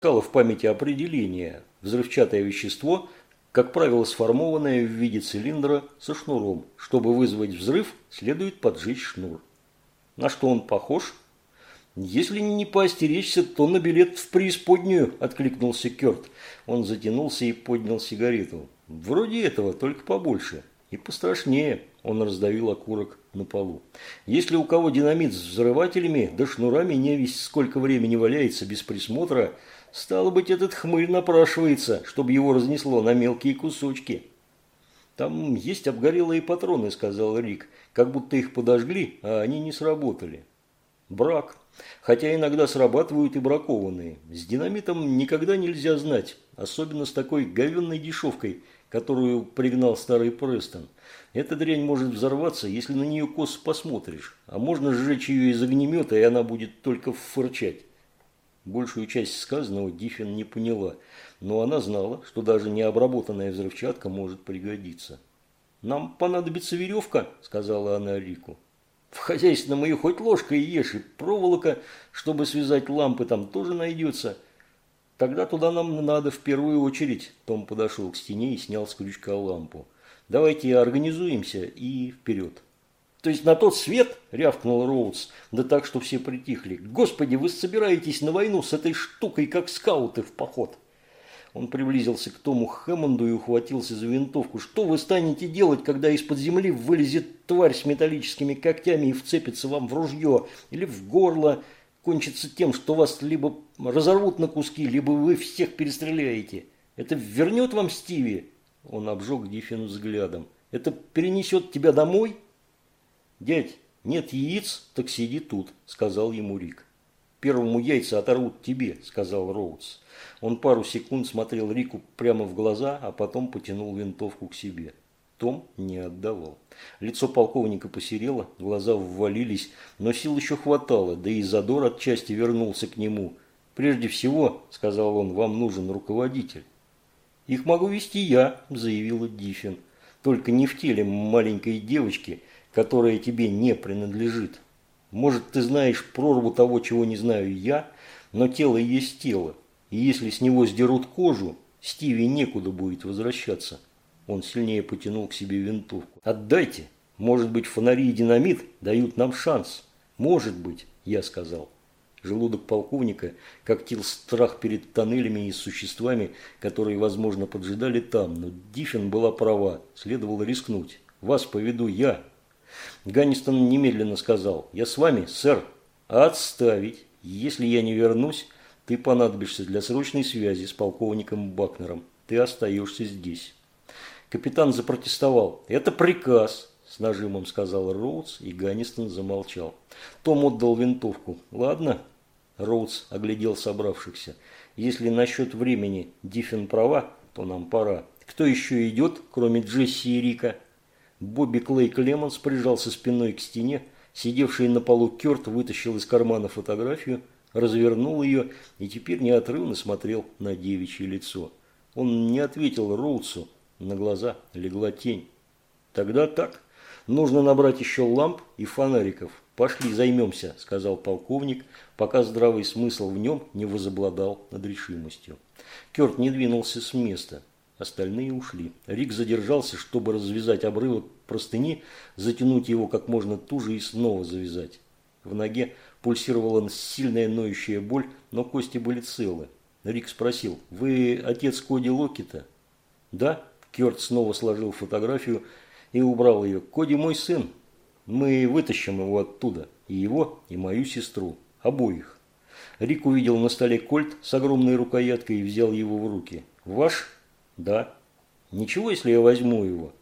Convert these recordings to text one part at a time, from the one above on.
Стало в памяти определение «взрывчатое вещество», как правило, сформованное в виде цилиндра со шнуром. Чтобы вызвать взрыв, следует поджечь шнур. На что он похож? «Если не поостеречься, то на билет в преисподнюю», – откликнулся Керт. Он затянулся и поднял сигарету. «Вроде этого, только побольше. И пострашнее». Он раздавил окурок на полу. «Если у кого динамит с взрывателями, да шнурами не весь сколько времени валяется без присмотра, стало быть, этот хмырь напрашивается, чтобы его разнесло на мелкие кусочки». «Там есть обгорелые патроны», – сказал Рик, – «как будто их подожгли, а они не сработали». «Брак», Хотя иногда срабатывают и бракованные. С динамитом никогда нельзя знать, особенно с такой говенной дешевкой, которую пригнал старый Престон. Эта дрянь может взорваться, если на нее косо посмотришь, а можно сжечь ее из огнемета, и она будет только фырчать. Большую часть сказанного Диффин не поняла, но она знала, что даже необработанная взрывчатка может пригодиться. «Нам понадобится веревка», – сказала она Рику. В хозяйственном ее хоть ложкой ешь, и проволока, чтобы связать лампы, там тоже найдется. Тогда туда нам надо в первую очередь. Том подошел к стене и снял с крючка лампу. Давайте организуемся и вперед. То есть на тот свет, рявкнул Роудс, да так, что все притихли. Господи, вы собираетесь на войну с этой штукой, как скауты в поход. Он приблизился к Тому Хэммонду и ухватился за винтовку. «Что вы станете делать, когда из-под земли вылезет тварь с металлическими когтями и вцепится вам в ружье или в горло? Кончится тем, что вас либо разорвут на куски, либо вы всех перестреляете. Это вернет вам Стиви?» Он обжег Диффин взглядом. «Это перенесет тебя домой?» «Дядь, нет яиц, так сиди тут», — сказал ему Рик. «Первому яйца оторвут тебе», — сказал Роудс. Он пару секунд смотрел Рику прямо в глаза, а потом потянул винтовку к себе. Том не отдавал. Лицо полковника посерело, глаза ввалились, но сил еще хватало, да и задор отчасти вернулся к нему. «Прежде всего, — сказал он, — вам нужен руководитель». «Их могу вести я», – заявила Диффин. «Только не в теле маленькой девочки, которая тебе не принадлежит. Может, ты знаешь прорву того, чего не знаю я, но тело есть тело. И если с него сдерут кожу, Стиви некуда будет возвращаться. Он сильнее потянул к себе винтовку. «Отдайте! Может быть, фонари и динамит дают нам шанс. Может быть, я сказал». Желудок полковника когтил страх перед тоннелями и существами, которые, возможно, поджидали там, но Диффин была права, следовало рискнуть. «Вас поведу я». Ганнистон немедленно сказал, «Я с вами, сэр». «Отставить. Если я не вернусь, ты понадобишься для срочной связи с полковником Бакнером. Ты остаешься здесь. Капитан запротестовал. Это приказ, с нажимом сказал Роудс, и Ганнистон замолчал. Том отдал винтовку. Ладно. Роудс оглядел собравшихся. Если насчет времени Диффин права, то нам пора. Кто еще идет, кроме Джесси и Рика? Бобби Клей Клемонс прижался спиной к стене. Сидевший на полу Керт вытащил из кармана фотографию – развернул ее и теперь неотрывно смотрел на девичье лицо. Он не ответил Роудсу, на глаза легла тень. «Тогда так. Нужно набрать еще ламп и фонариков. Пошли займемся», – сказал полковник, пока здравый смысл в нем не возобладал над решимостью. Керт не двинулся с места. Остальные ушли. Рик задержался, чтобы развязать обрывок простыни, затянуть его как можно туже и снова завязать. В ноге Пульсировала сильная ноющая боль, но кости были целы. Рик спросил, «Вы отец Коди Локита?» «Да». Кёрт снова сложил фотографию и убрал ее. «Коди мой сын. Мы вытащим его оттуда. И его, и мою сестру. Обоих». Рик увидел на столе кольт с огромной рукояткой и взял его в руки. «Ваш?» «Да». «Ничего, если я возьму его?»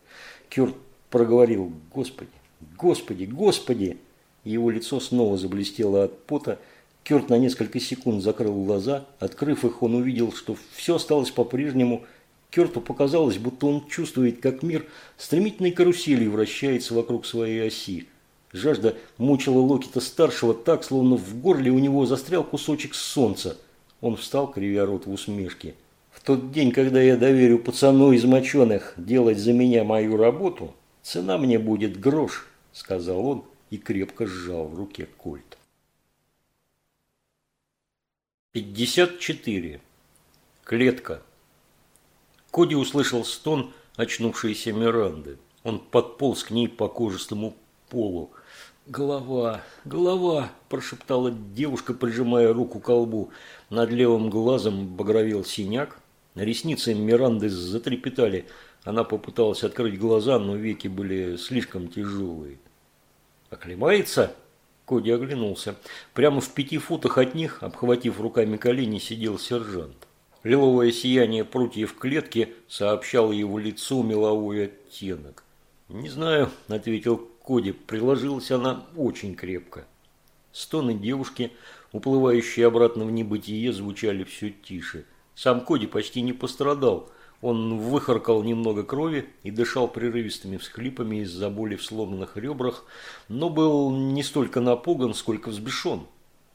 Кёрт проговорил, «Господи, Господи, Господи!» Его лицо снова заблестело от пота. Керт на несколько секунд закрыл глаза. Открыв их, он увидел, что все осталось по-прежнему. Керту показалось, будто он чувствует, как мир стремительной каруселью вращается вокруг своей оси. Жажда мучила Локита старшего так, словно в горле у него застрял кусочек солнца. Он встал, кривя рот в усмешке. «В тот день, когда я доверю пацану из моченых делать за меня мою работу, цена мне будет грош», – сказал он и крепко сжал в руке кольт. 54. Клетка. Коди услышал стон очнувшейся Миранды. Он подполз к ней по кожистому полу. «Голова, голова!» – прошептала девушка, прижимая руку к лбу. Над левым глазом багровел синяк. Ресницы Миранды затрепетали. Она попыталась открыть глаза, но веки были слишком тяжелые. «Оклемается?» Коди оглянулся. Прямо в пяти футах от них, обхватив руками колени, сидел сержант. Лиловое сияние прутьев клетки сообщало его лицу меловой оттенок. «Не знаю», – ответил Коди, – приложилась она очень крепко. Стоны девушки, уплывающие обратно в небытие, звучали все тише. Сам Коди почти не пострадал. Он выхаркал немного крови и дышал прерывистыми всхлипами из-за боли в сломанных ребрах, но был не столько напуган, сколько взбешен.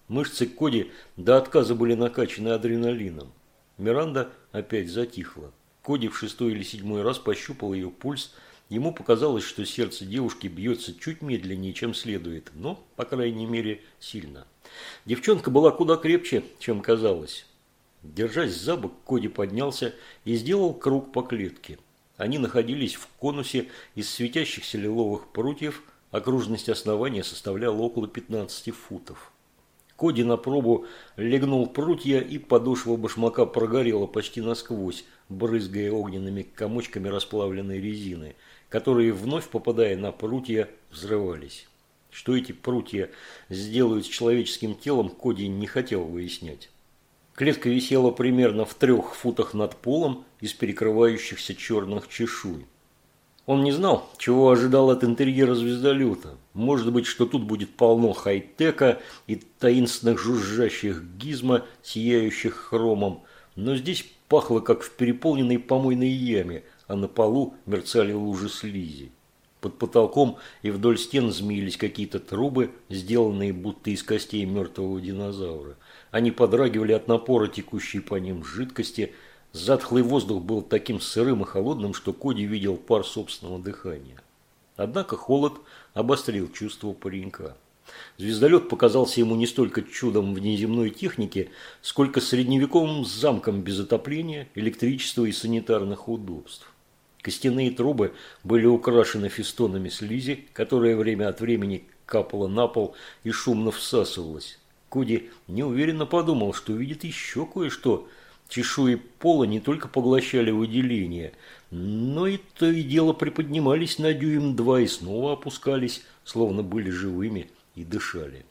Мышцы Коди до отказа были накачаны адреналином. Миранда опять затихла. Коди в шестой или седьмой раз пощупал ее пульс, Ему показалось, что сердце девушки бьется чуть медленнее, чем следует, но, по крайней мере, сильно. Девчонка была куда крепче, чем казалось. Держась за бок, Коди поднялся и сделал круг по клетке. Они находились в конусе из светящихся лиловых прутьев, окружность основания составляла около 15 футов. Коди на пробу легнул прутья, и подошва башмака прогорела почти насквозь, брызгая огненными комочками расплавленной резины – которые, вновь попадая на прутья, взрывались. Что эти прутья сделают с человеческим телом, Коди не хотел выяснять. Клетка висела примерно в трех футах над полом из перекрывающихся черных чешуй. Он не знал, чего ожидал от интерьера звездолета. Может быть, что тут будет полно хай-тека и таинственных жужжащих гизма, сияющих хромом, но здесь пахло, как в переполненной помойной яме, а на полу мерцали лужи слизи. Под потолком и вдоль стен змеились какие-то трубы, сделанные будто из костей мертвого динозавра. Они подрагивали от напора текущей по ним жидкости. Затхлый воздух был таким сырым и холодным, что Коди видел пар собственного дыхания. Однако холод обострил чувство паренька. Звездолет показался ему не столько чудом внеземной техники, сколько средневековым замком без отопления, электричества и санитарных удобств. Костяные трубы были украшены фестонами слизи, которая время от времени капала на пол и шумно всасывалась. Коди неуверенно подумал, что видит еще кое-что. Чешуи пола не только поглощали выделение, но и то и дело приподнимались на дюйм-два и снова опускались, словно были живыми и дышали.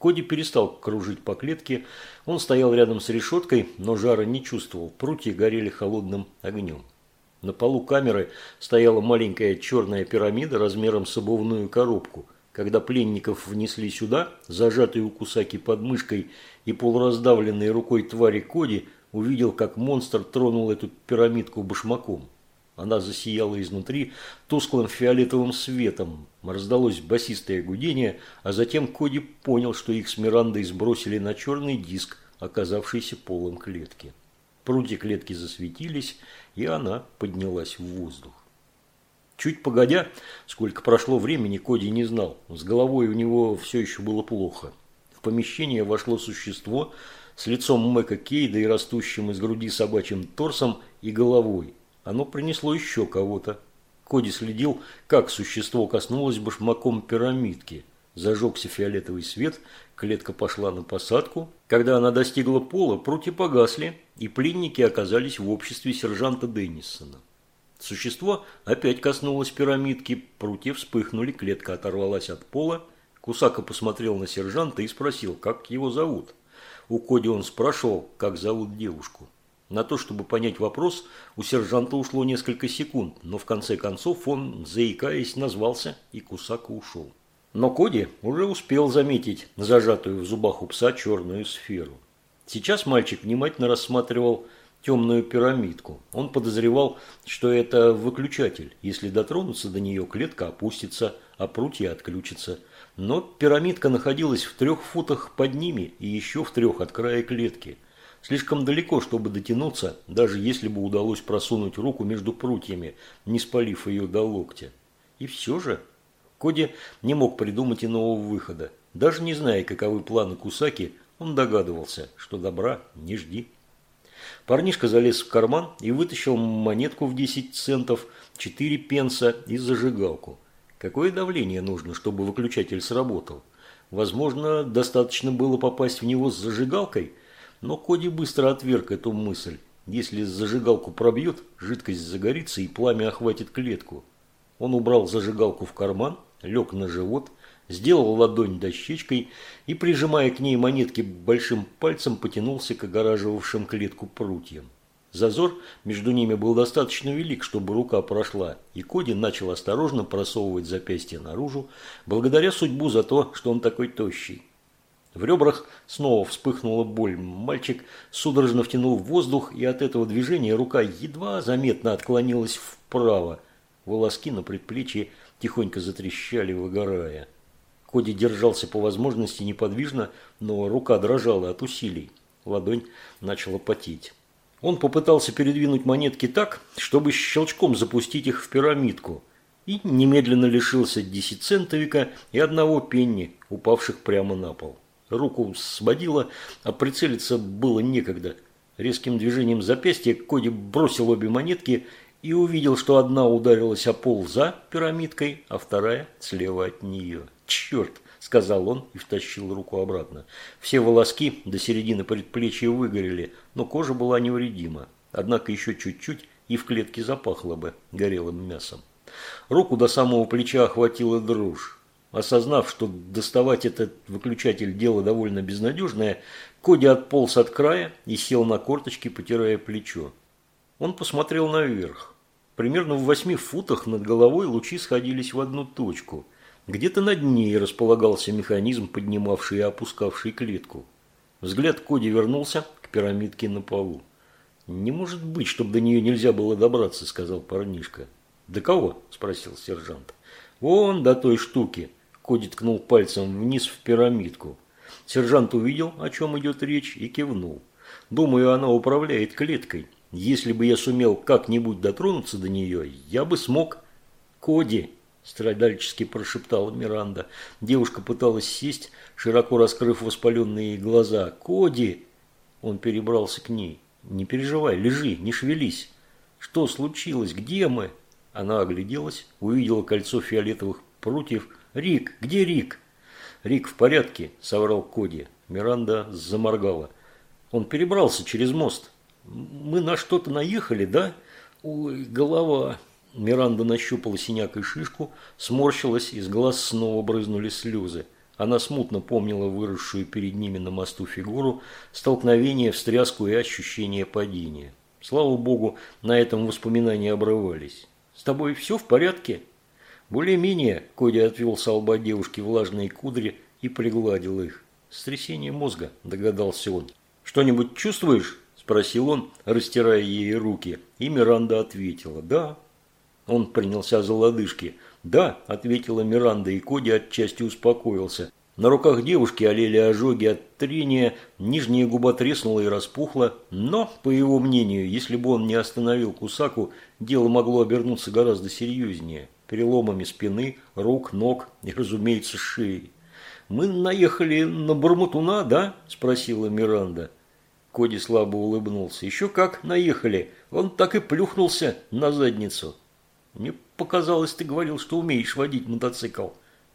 Коди перестал кружить по клетке. Он стоял рядом с решеткой, но жара не чувствовал. Прутья горели холодным огнем. На полу камеры стояла маленькая черная пирамида размером с обувную коробку. Когда пленников внесли сюда, зажатый у Кусаки под мышкой и полураздавленной рукой твари Коди, увидел, как монстр тронул эту пирамидку башмаком. Она засияла изнутри тусклым фиолетовым светом. Раздалось басистое гудение, а затем Коди понял, что их с Мирандой сбросили на черный диск, оказавшийся полом клетки. Прутья клетки засветились, и она поднялась в воздух. Чуть погодя, сколько прошло времени, Коди не знал. С головой у него все еще было плохо. В помещение вошло существо с лицом Мэка Кейда и растущим из груди собачьим торсом и головой. Оно принесло еще кого-то. Коди следил, как существо коснулось башмаком пирамидки. Зажегся фиолетовый свет, клетка пошла на посадку. Когда она достигла пола, прутья погасли, и пленники оказались в обществе сержанта Деннисона. Существо опять коснулось пирамидки, прутья вспыхнули, клетка оторвалась от пола. Кусака посмотрел на сержанта и спросил, как его зовут. У Коди он спрашивал, как зовут девушку. На то, чтобы понять вопрос, у сержанта ушло несколько секунд, но в конце концов он, заикаясь, назвался, и Кусака ушел. Но Коди уже успел заметить зажатую в зубах у пса черную сферу. Сейчас мальчик внимательно рассматривал темную пирамидку. Он подозревал, что это выключатель. Если дотронуться до нее, клетка опустится, а прутья отключатся. Но пирамидка находилась в трех футах под ними и еще в трех от края клетки. Слишком далеко, чтобы дотянуться, даже если бы удалось просунуть руку между прутьями, не спалив ее до локтя. И все же Коди не мог придумать иного выхода. Даже не зная, каковы планы Кусаки, он догадывался, что добра не жди. Парнишка залез в карман и вытащил монетку в 10 центов, 4 пенса и зажигалку. Какое давление нужно, чтобы выключатель сработал? Возможно, достаточно было попасть в него с зажигалкой, но Коди быстро отверг эту мысль. Если зажигалку пробьет, жидкость загорится и пламя охватит клетку. Он убрал зажигалку в карман, лег на живот, сделал ладонь дощечкой и, прижимая к ней монетки большим пальцем, потянулся к огораживавшим клетку прутьям. Зазор между ними был достаточно велик, чтобы рука прошла, и Коди начал осторожно просовывать запястье наружу, благодаря судьбу за то, что он такой тощий. В ребрах снова вспыхнула боль. Мальчик судорожно втянул воздух, и от этого движения рука едва заметно отклонилась вправо. Волоски на предплечье тихонько затрещали, выгорая. Коди держался по возможности неподвижно, но рука дрожала от усилий. Ладонь начала потеть. Он попытался передвинуть монетки так, чтобы щелчком запустить их в пирамидку, и немедленно лишился десятицентовика и одного пенни, упавших прямо на пол. Руку сводило, а прицелиться было некогда. Резким движением запястья Коди бросил обе монетки и увидел, что одна ударилась о пол за пирамидкой, а вторая слева от нее. «Черт!» – сказал он и втащил руку обратно. Все волоски до середины предплечья выгорели, но кожа была невредима. Однако еще чуть-чуть и в клетке запахло бы горелым мясом. Руку до самого плеча охватила дрожь. Осознав, что доставать этот выключатель дело довольно безнадежное, Коди отполз от края и сел на корточки, потирая плечо. Он посмотрел наверх. Примерно в восьми футах над головой лучи сходились в одну точку – где-то над ней располагался механизм, поднимавший и опускавший клетку. Взгляд Коди вернулся к пирамидке на полу. «Не может быть, чтобы до нее нельзя было добраться», – сказал парнишка. «До кого?» – спросил сержант. «Вон до той штуки». Коди ткнул пальцем вниз в пирамидку. Сержант увидел, о чем идет речь, и кивнул. «Думаю, она управляет клеткой. Если бы я сумел как-нибудь дотронуться до нее, я бы смог...» «Коди!» Страдальчески прошептала Миранда. Девушка пыталась сесть, широко раскрыв воспаленные глаза. «Коди!» Он перебрался к ней. «Не переживай, лежи, не шевелись. Что случилось? Где мы?» Она огляделась, увидела кольцо фиолетовых прутьев. «Рик! Где Рик?» «Рик в порядке», – соврал Коди. Миранда заморгала. «Он перебрался через мост. Мы на что-то наехали, да?» «Ой, голова!» Миранда нащупала синяк и шишку, сморщилась, из глаз снова брызнули слезы. Она смутно помнила выросшую перед ними на мосту фигуру, столкновение, встряску и ощущение падения. Слава богу, на этом воспоминания обрывались. «С тобой все в порядке?» Более-менее Коди отвел с лба девушки влажные кудри и пригладил их. «Стрясение мозга», – догадался он. «Что-нибудь чувствуешь?» – спросил он, растирая ей руки. И Миранда ответила «Да». Он принялся за лодыжки. «Да», – ответила Миранда, и Коди отчасти успокоился. На руках девушки олели ожоги от трения, нижняя губа треснула и распухла, но, по его мнению, если бы он не остановил Кусаку, дело могло обернуться гораздо серьезнее. Переломами спины, рук, ног и, разумеется, шеи. «Мы наехали на Бурмутуна, да?» – спросила Миранда. Коди слабо улыбнулся. «Еще как наехали. Он так и плюхнулся на задницу». Мне показалось, ты говорил, что умеешь водить мотоцикл.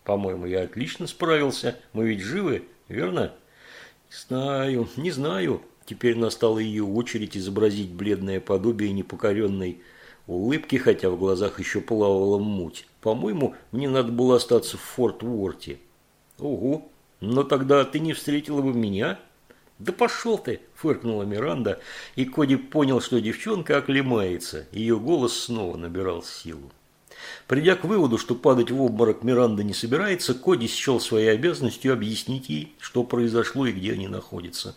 По-моему, я отлично справился. Мы ведь живы, верно? Не знаю, не знаю. Теперь настала ее очередь изобразить бледное подобие непокоренной улыбки, хотя в глазах еще плавала муть. По-моему, мне надо было остаться в Форт Уорте. Ого, но тогда ты не встретила бы меня? «Да пошел ты!» – фыркнула Миранда, и Коди понял, что девчонка оклемается. Ее голос снова набирал силу. Придя к выводу, что падать в обморок Миранда не собирается, Коди счел своей обязанностью объяснить ей, что произошло и где они находятся.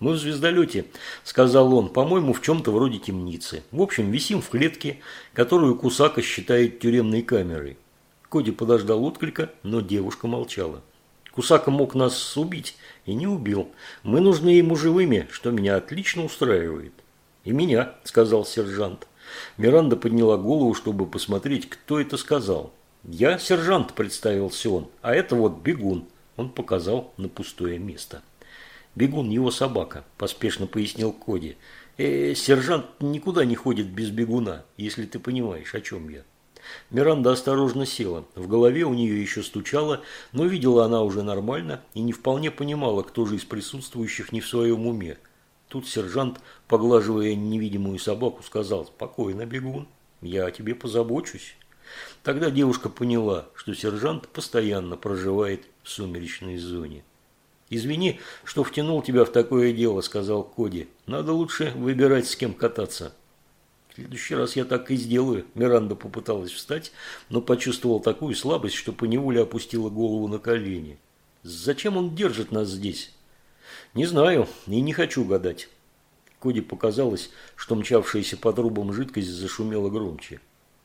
«Мы в звездолете», – сказал он, – «по-моему, в чем-то вроде темницы. В общем, висим в клетке, которую Кусака считает тюремной камерой». Коди подождал отклика, но девушка молчала. Кусака мог нас убить и не убил. Мы нужны ему живыми, что меня отлично устраивает. И меня, сказал сержант. Миранда подняла голову, чтобы посмотреть, кто это сказал. Я сержант, представился он, а это вот бегун. Он показал на пустое место. Бегун его собака, поспешно пояснил Коди. Э, сержант никуда не ходит без бегуна, если ты понимаешь, о чем я. Миранда осторожно села. В голове у нее еще стучало, но видела она уже нормально и не вполне понимала, кто же из присутствующих не в своем уме. Тут сержант, поглаживая невидимую собаку, сказал «Спокойно, бегун, я о тебе позабочусь». Тогда девушка поняла, что сержант постоянно проживает в сумеречной зоне. «Извини, что втянул тебя в такое дело», – сказал Коди. «Надо лучше выбирать, с кем кататься». В следующий раз я так и сделаю. Миранда попыталась встать, но почувствовал такую слабость, что поневоле опустила голову на колени. Зачем он держит нас здесь? Не знаю и не хочу гадать. Коди показалось, что мчавшаяся по трубам жидкость зашумела громче.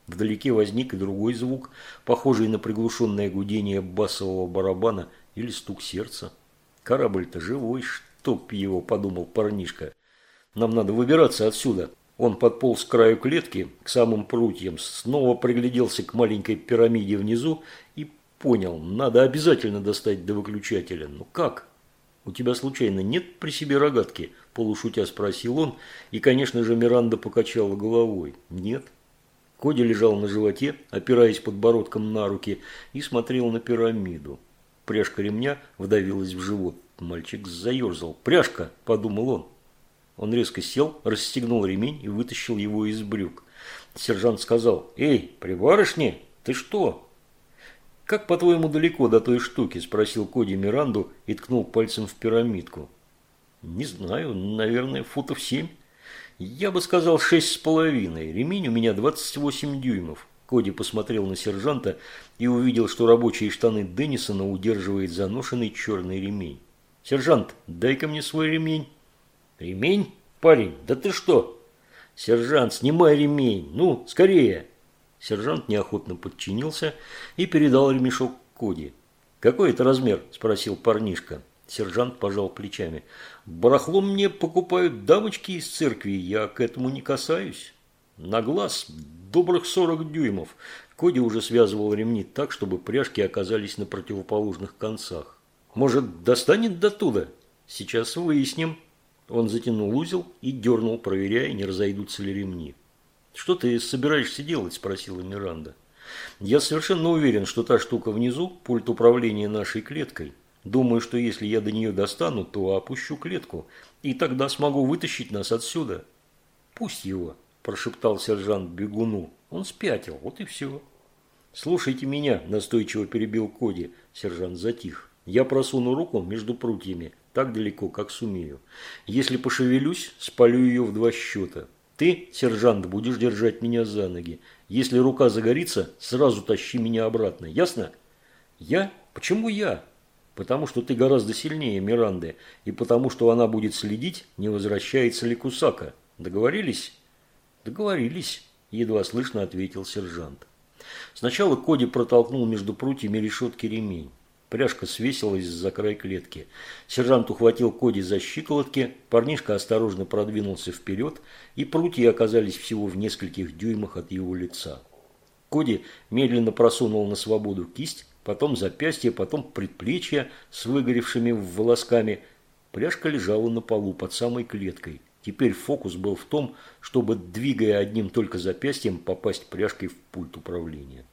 Вдалеке возник и другой звук, похожий на приглушенное гудение басового барабана или стук сердца. Корабль-то живой, чтоб его, подумал парнишка. Нам надо выбираться отсюда. Он подполз к краю клетки, к самым прутьям, снова пригляделся к маленькой пирамиде внизу и понял, надо обязательно достать до выключателя. Ну как? У тебя случайно нет при себе рогатки? Полушутя спросил он, и, конечно же, Миранда покачала головой. Нет. Коди лежал на животе, опираясь подбородком на руки, и смотрел на пирамиду. Пряжка ремня вдавилась в живот. Мальчик заерзал. «Пряжка!» – подумал он. Он резко сел, расстегнул ремень и вытащил его из брюк. Сержант сказал, «Эй, при барышне, ты что?» «Как, по-твоему, далеко до той штуки?» – спросил Коди Миранду и ткнул пальцем в пирамидку. «Не знаю, наверное, футов семь. Я бы сказал шесть с половиной. Ремень у меня двадцать восемь дюймов». Коди посмотрел на сержанта и увидел, что рабочие штаны Деннисона удерживает заношенный черный ремень. «Сержант, дай-ка мне свой ремень». «Ремень? Парень, да ты что?» «Сержант, снимай ремень! Ну, скорее!» Сержант неохотно подчинился и передал ремешок Коди. «Какой это размер?» – спросил парнишка. Сержант пожал плечами. «Барахло мне покупают дамочки из церкви, я к этому не касаюсь. На глаз добрых сорок дюймов». Коди уже связывал ремни так, чтобы пряжки оказались на противоположных концах. «Может, достанет до туда? Сейчас выясним». Он затянул узел и дернул, проверяя, не разойдутся ли ремни. «Что ты собираешься делать?» – спросила Миранда. «Я совершенно уверен, что та штука внизу – пульт управления нашей клеткой. Думаю, что если я до нее достану, то опущу клетку, и тогда смогу вытащить нас отсюда». «Пусть его», – прошептал сержант бегуну. «Он спятил, вот и все». «Слушайте меня», – настойчиво перебил Коди. Сержант затих. «Я просуну руку между прутьями так далеко, как сумею. Если пошевелюсь, спалю ее в два счета. Ты, сержант, будешь держать меня за ноги. Если рука загорится, сразу тащи меня обратно. Ясно? Я? Почему я? Потому что ты гораздо сильнее Миранды, и потому что она будет следить, не возвращается ли Кусака. Договорились? Договорились, едва слышно ответил сержант. Сначала Коди протолкнул между прутьями решетки ремень. Пряжка свесилась за край клетки. Сержант ухватил Коди за щиколотки, парнишка осторожно продвинулся вперед, и прутья оказались всего в нескольких дюймах от его лица. Коди медленно просунул на свободу кисть, потом запястье, потом предплечье с выгоревшими волосками. Пряжка лежала на полу под самой клеткой. Теперь фокус был в том, чтобы, двигая одним только запястьем, попасть пряжкой в пульт управления.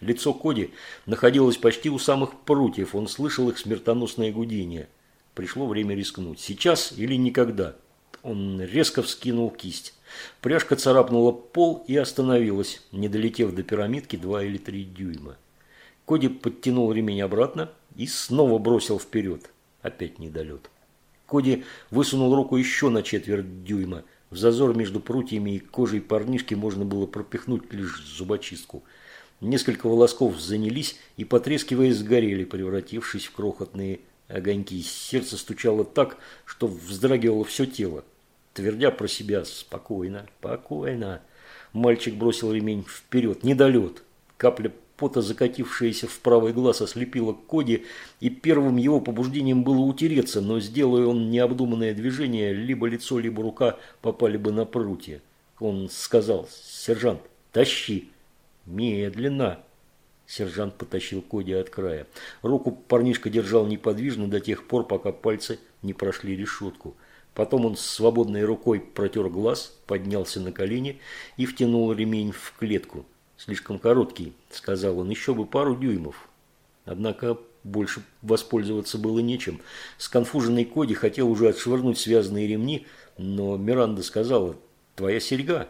Лицо Коди находилось почти у самых прутьев, он слышал их смертоносное гудение. Пришло время рискнуть. Сейчас или никогда. Он резко вскинул кисть. Пряжка царапнула пол и остановилась, не долетев до пирамидки два или три дюйма. Коди подтянул ремень обратно и снова бросил вперед. Опять недолет. Коди высунул руку еще на четверть дюйма. В зазор между прутьями и кожей парнишки можно было пропихнуть лишь зубочистку – Несколько волосков занялись и, потрескивая, сгорели, превратившись в крохотные огоньки. Сердце стучало так, что вздрагивало все тело. Твердя про себя «спокойно, спокойно», мальчик бросил ремень вперед, недолет. Капля пота, закатившаяся в правый глаз, ослепила Коди, и первым его побуждением было утереться, но, сделая он необдуманное движение, либо лицо, либо рука попали бы на прутья. Он сказал «Сержант, тащи!» «Медленно!» Сержант потащил Коди от края. Руку парнишка держал неподвижно до тех пор, пока пальцы не прошли решетку. Потом он свободной рукой протер глаз, поднялся на колени и втянул ремень в клетку. «Слишком короткий», – сказал он, – «еще бы пару дюймов». Однако больше воспользоваться было нечем. Сконфуженный Коди хотел уже отшвырнуть связанные ремни, но Миранда сказала «Твоя серьга».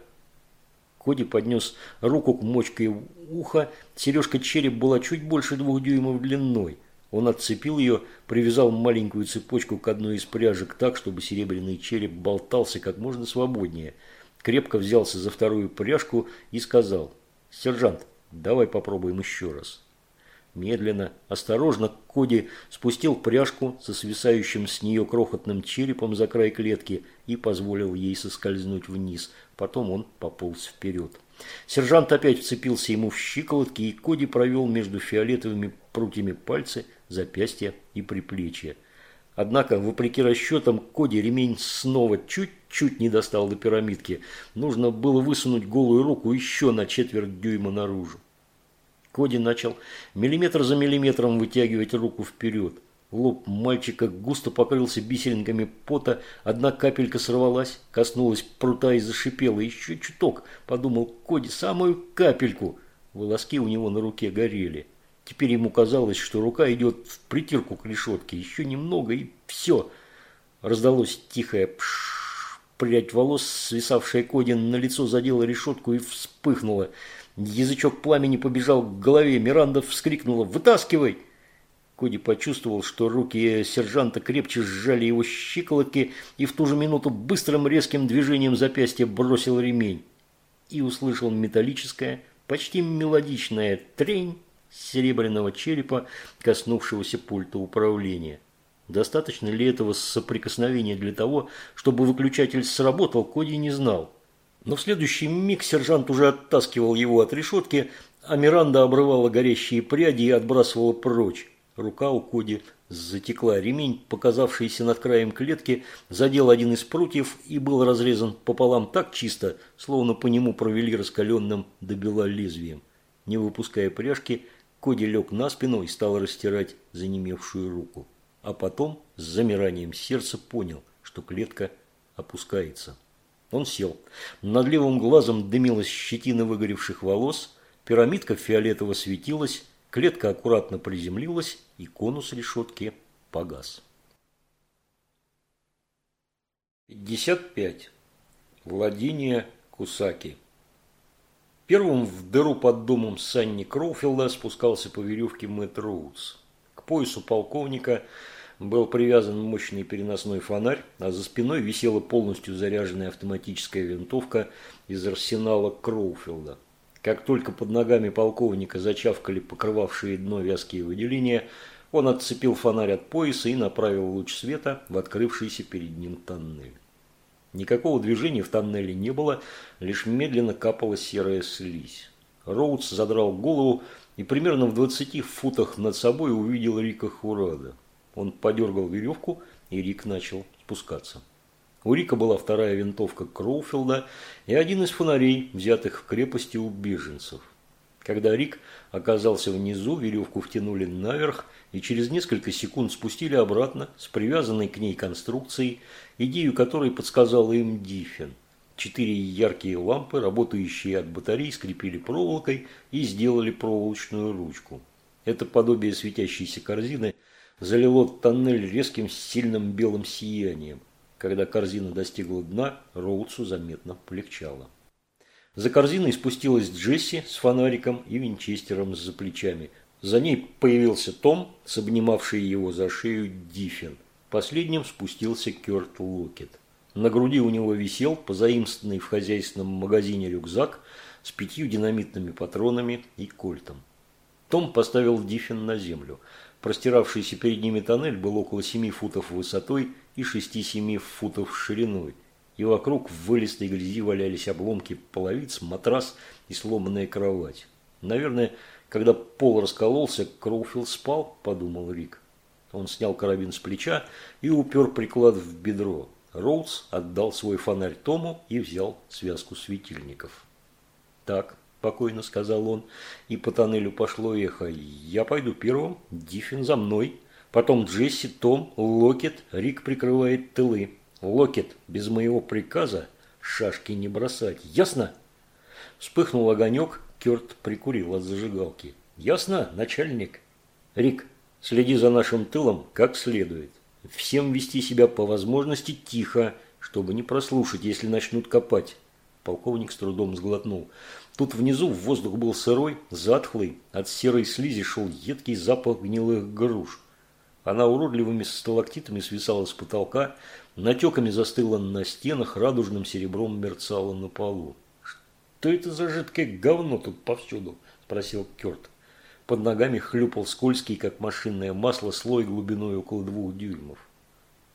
Коди поднес руку к мочке уха. Сережка череп была чуть больше двух дюймов длиной. Он отцепил ее, привязал маленькую цепочку к одной из пряжек так, чтобы серебряный череп болтался как можно свободнее. Крепко взялся за вторую пряжку и сказал «Сержант, давай попробуем еще раз». Медленно, осторожно Коди спустил пряжку со свисающим с нее крохотным черепом за край клетки и позволил ей соскользнуть вниз. Потом он пополз вперед. Сержант опять вцепился ему в щиколотки, и Коди провел между фиолетовыми прутьями пальцы, запястья и приплечья. Однако, вопреки расчетам, Коди ремень снова чуть-чуть не достал до пирамидки. Нужно было высунуть голую руку еще на четверть дюйма наружу. Коди начал миллиметр за миллиметром вытягивать руку вперед. Лоб мальчика густо покрылся бисеринками пота, одна капелька сорвалась, коснулась прута и зашипела. Еще чуток, подумал Коди, самую капельку. Волоски у него на руке горели. Теперь ему казалось, что рука идет в притирку к решетке. Еще немного и все. Раздалось тихое пш. Прядь волос, свисавшая Коди на лицо, задела решетку и вспыхнула. Язычок пламени побежал к голове. Миранда вскрикнула «Вытаскивай!» Коди почувствовал, что руки сержанта крепче сжали его щиколотки и в ту же минуту быстрым резким движением запястья бросил ремень. И услышал металлическое, почти мелодичное трень серебряного черепа, коснувшегося пульта управления. Достаточно ли этого соприкосновения для того, чтобы выключатель сработал, Коди не знал. Но в следующий миг сержант уже оттаскивал его от решетки, а Миранда обрывала горящие пряди и отбрасывала прочь. Рука у Коди затекла. Ремень, показавшийся над краем клетки, задел один из прутьев и был разрезан пополам так чисто, словно по нему провели раскаленным до бела лезвием. Не выпуская пряжки, Коди лег на спину и стал растирать занемевшую руку. А потом с замиранием сердца понял, что клетка опускается. Он сел. Над левым глазом дымилась щетина выгоревших волос, пирамидка фиолетово светилась, клетка аккуратно приземлилась, и конус решетки погас. 55. Владение Кусаки. Первым в дыру под домом Санни Кроуфилда спускался по веревке Мэтт Роудс. К поясу полковника – был привязан мощный переносной фонарь, а за спиной висела полностью заряженная автоматическая винтовка из арсенала Кроуфилда. Как только под ногами полковника зачавкали покрывавшие дно вязкие выделения, он отцепил фонарь от пояса и направил луч света в открывшийся перед ним тоннель. Никакого движения в тоннеле не было, лишь медленно капала серая слизь. Роудс задрал голову и примерно в 20 футах над собой увидел Рика Хурада. Он подергал веревку, и Рик начал спускаться. У Рика была вторая винтовка Кроуфилда и один из фонарей, взятых в крепости у беженцев. Когда Рик оказался внизу, веревку втянули наверх и через несколько секунд спустили обратно с привязанной к ней конструкцией, идею которой подсказал им Диффин. Четыре яркие лампы, работающие от батарей, скрепили проволокой и сделали проволочную ручку. Это подобие светящейся корзины – залило тоннель резким сильным белым сиянием. Когда корзина достигла дна, Роудсу заметно полегчало. За корзиной спустилась Джесси с фонариком и винчестером за плечами. За ней появился Том, с обнимавший его за шею Диффин. Последним спустился Кёрт Локет. На груди у него висел позаимствованный в хозяйственном магазине рюкзак с пятью динамитными патронами и кольтом. Том поставил Диффин на землю – Простиравшийся перед ними тоннель был около 7 футов высотой и 6-7 футов шириной, и вокруг в вылистой грязи валялись обломки половиц, матрас и сломанная кровать. Наверное, когда пол раскололся, Кроуфилд спал, подумал Рик. Он снял карабин с плеча и упер приклад в бедро. Роудс отдал свой фонарь Тому и взял связку светильников. «Так, – спокойно сказал он, и по тоннелю пошло эхо. «Я пойду первым, Диффин за мной, потом Джесси, Том, Локет, Рик прикрывает тылы. Локет, без моего приказа шашки не бросать. Ясно? Вспыхнул огонек, Керт прикурил от зажигалки. Ясно, начальник? Рик, следи за нашим тылом как следует. Всем вести себя по возможности тихо, чтобы не прослушать, если начнут копать. Полковник с трудом сглотнул. Тут внизу воздух был сырой, затхлый, от серой слизи шел едкий запах гнилых груш. Она уродливыми сталактитами свисала с потолка, натеками застыла на стенах, радужным серебром мерцала на полу. «Что это за жидкое говно тут повсюду?» – спросил Керт. Под ногами хлюпал скользкий, как машинное масло, слой глубиной около двух дюймов.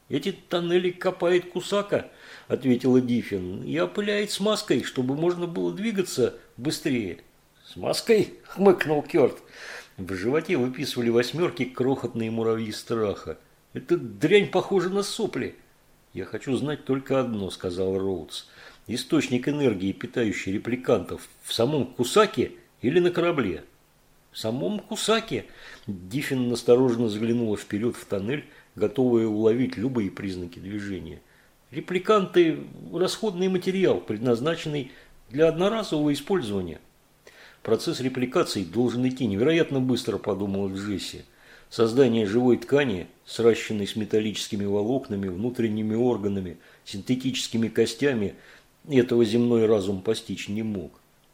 «Эти тоннели копает Кусака», – ответила Диффин, – «и опыляет смазкой, чтобы можно было двигаться быстрее». «Смазкой?» – хмыкнул Керт. В животе выписывали восьмерки крохотные муравьи страха. «Эта дрянь похожа на сопли». «Я хочу знать только одно», – сказал Роудс. «Источник энергии, питающий репликантов, в самом Кусаке или на корабле?» «В самом Кусаке?» Диффин настороженно заглянула вперед в тоннель, готовые уловить любые признаки движения. Репликанты – расходный материал, предназначенный для одноразового использования. Процесс репликации должен идти невероятно быстро, подумал Джесси. Создание живой ткани, сращенной с металлическими волокнами, внутренними органами, синтетическими костями, этого земной разум постичь не мог.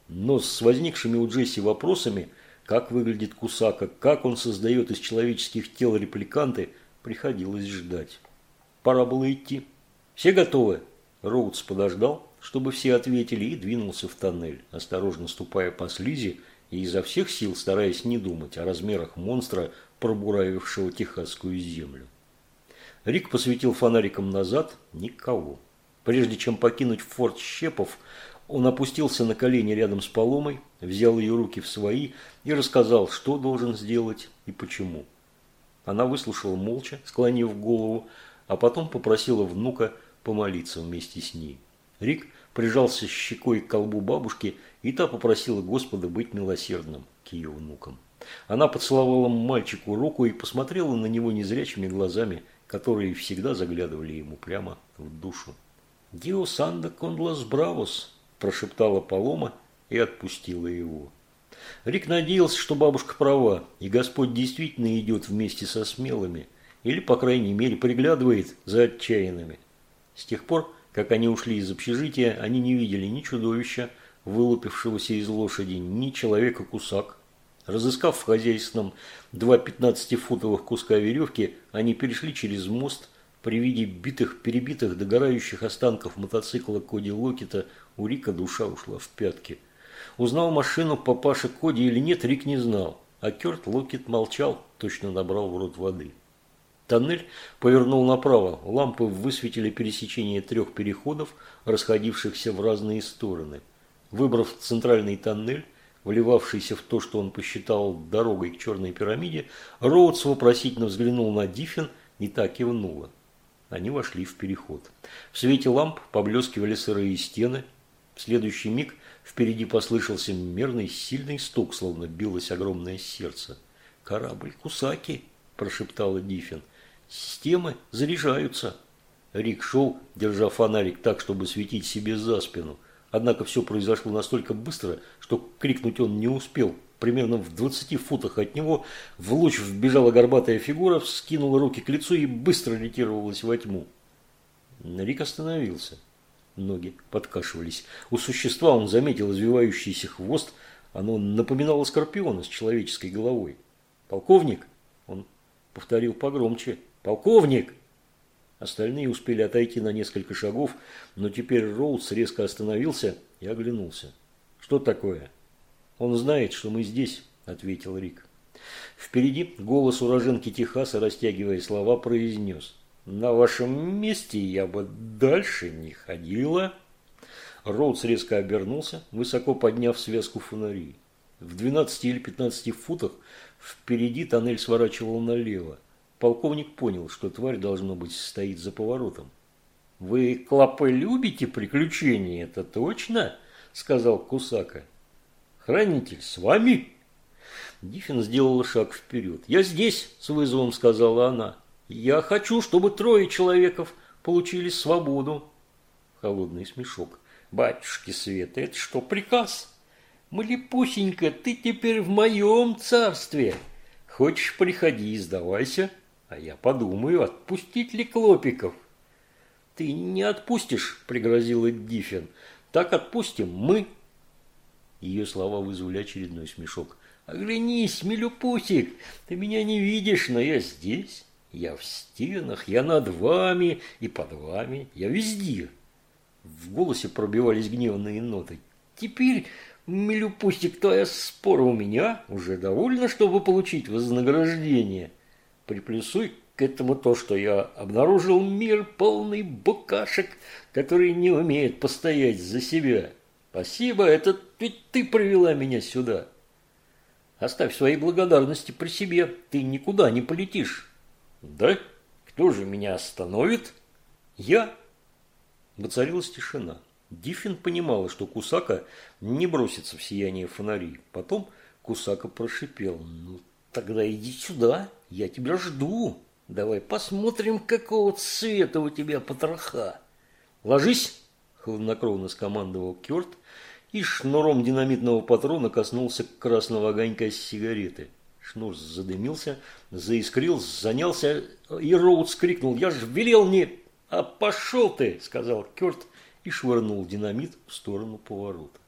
Но с возникшими у Джесси вопросами, как выглядит Кусака, как он создает из человеческих тел репликанты – Приходилось ждать. Пора было идти. Все готовы? Роудс подождал, чтобы все ответили, и двинулся в тоннель, осторожно ступая по слизи и изо всех сил стараясь не думать о размерах монстра, пробуравившего техасскую землю. Рик посветил фонариком назад – никого. Прежде чем покинуть форт Щепов, он опустился на колени рядом с Поломой, взял ее руки в свои и рассказал, что должен сделать и почему. Она выслушала молча, склонив голову, а потом попросила внука помолиться вместе с ней. Рик прижался щекой к колбу бабушки, и та попросила Господа быть милосердным к ее внукам. Она поцеловала мальчику руку и посмотрела на него незрячими глазами, которые всегда заглядывали ему прямо в душу. «Диос анда кондлас бравос», – прошептала Палома и отпустила его. Рик надеялся, что бабушка права, и Господь действительно идет вместе со смелыми, или, по крайней мере, приглядывает за отчаянными. С тех пор, как они ушли из общежития, они не видели ни чудовища, вылупившегося из лошади, ни человека-кусак. Разыскав в хозяйственном два 15-футовых куска веревки, они перешли через мост. При виде битых, перебитых, догорающих останков мотоцикла Коди Локета у Рика душа ушла в пятки – Узнал машину папаша Коди или нет, Рик не знал. А Керт Локет молчал, точно набрал в рот воды. Тоннель повернул направо. Лампы высветили пересечение трех переходов, расходившихся в разные стороны. Выбрав центральный тоннель, вливавшийся в то, что он посчитал дорогой к черной пирамиде, Роудс вопросительно взглянул на Диффин и так кивнула. Они вошли в переход. В свете ламп поблескивали сырые стены. В следующий миг Впереди послышался мерный сильный стук, словно билось огромное сердце. «Корабль Кусаки!» – прошептала Диффин. «Системы заряжаются!» Рик шел, держа фонарик так, чтобы светить себе за спину. Однако все произошло настолько быстро, что крикнуть он не успел. Примерно в двадцати футах от него в луч вбежала горбатая фигура, вскинула руки к лицу и быстро ретировалась во тьму. Рик остановился. Ноги подкашивались. У существа он заметил извивающийся хвост. Оно напоминало скорпиона с человеческой головой. «Полковник!» Он повторил погромче. «Полковник!» Остальные успели отойти на несколько шагов, но теперь Роудс резко остановился и оглянулся. «Что такое?» «Он знает, что мы здесь», – ответил Рик. Впереди голос уроженки Техаса, растягивая слова, произнес – на вашем месте я бы дальше не ходила. Роудс резко обернулся, высоко подняв связку фонарей. В 12 или 15 футах впереди тоннель сворачивал налево. Полковник понял, что тварь, должно быть, стоит за поворотом. «Вы, клопы, любите приключения, это точно?» – сказал Кусака. «Хранитель, с вами?» Диффин сделала шаг вперед. «Я здесь!» – с вызовом сказала она. «Я хочу, чтобы трое человеков получили свободу. Холодный смешок. Батюшки Света, это что, приказ? Малипусенька, ты теперь в моем царстве. Хочешь, приходи и сдавайся, а я подумаю, отпустить ли Клопиков. Ты не отпустишь, пригрозила Диффин. Так отпустим мы. Ее слова вызвали очередной смешок. Оглянись, Милюпусик, ты меня не видишь, но я здесь. Я в стенах, я над вами и под вами, я везде. В голосе пробивались гневные ноты. Теперь, Милюпустик, твоя спора у меня уже довольно, чтобы получить вознаграждение. Приплюсуй к этому то, что я обнаружил мир полный букашек, которые не умеют постоять за себя. Спасибо, это ведь ты привела меня сюда. Оставь свои благодарности при себе, ты никуда не полетишь. Да? Кто же меня остановит? Я? Воцарилась тишина. Диффин понимала, что Кусака не бросится в сияние фонарей. Потом Кусака прошипел. Ну, тогда иди сюда, я тебя жду. Давай посмотрим, какого цвета у тебя потроха. Ложись, хладнокровно скомандовал Кёрт и шнуром динамитного патрона коснулся красного огонька сигареты. Шнур задымился, заискрил, занялся, и Роудс крикнул, «Я ж велел не...» «А пошел ты!» – сказал Кёрт и швырнул динамит в сторону поворота.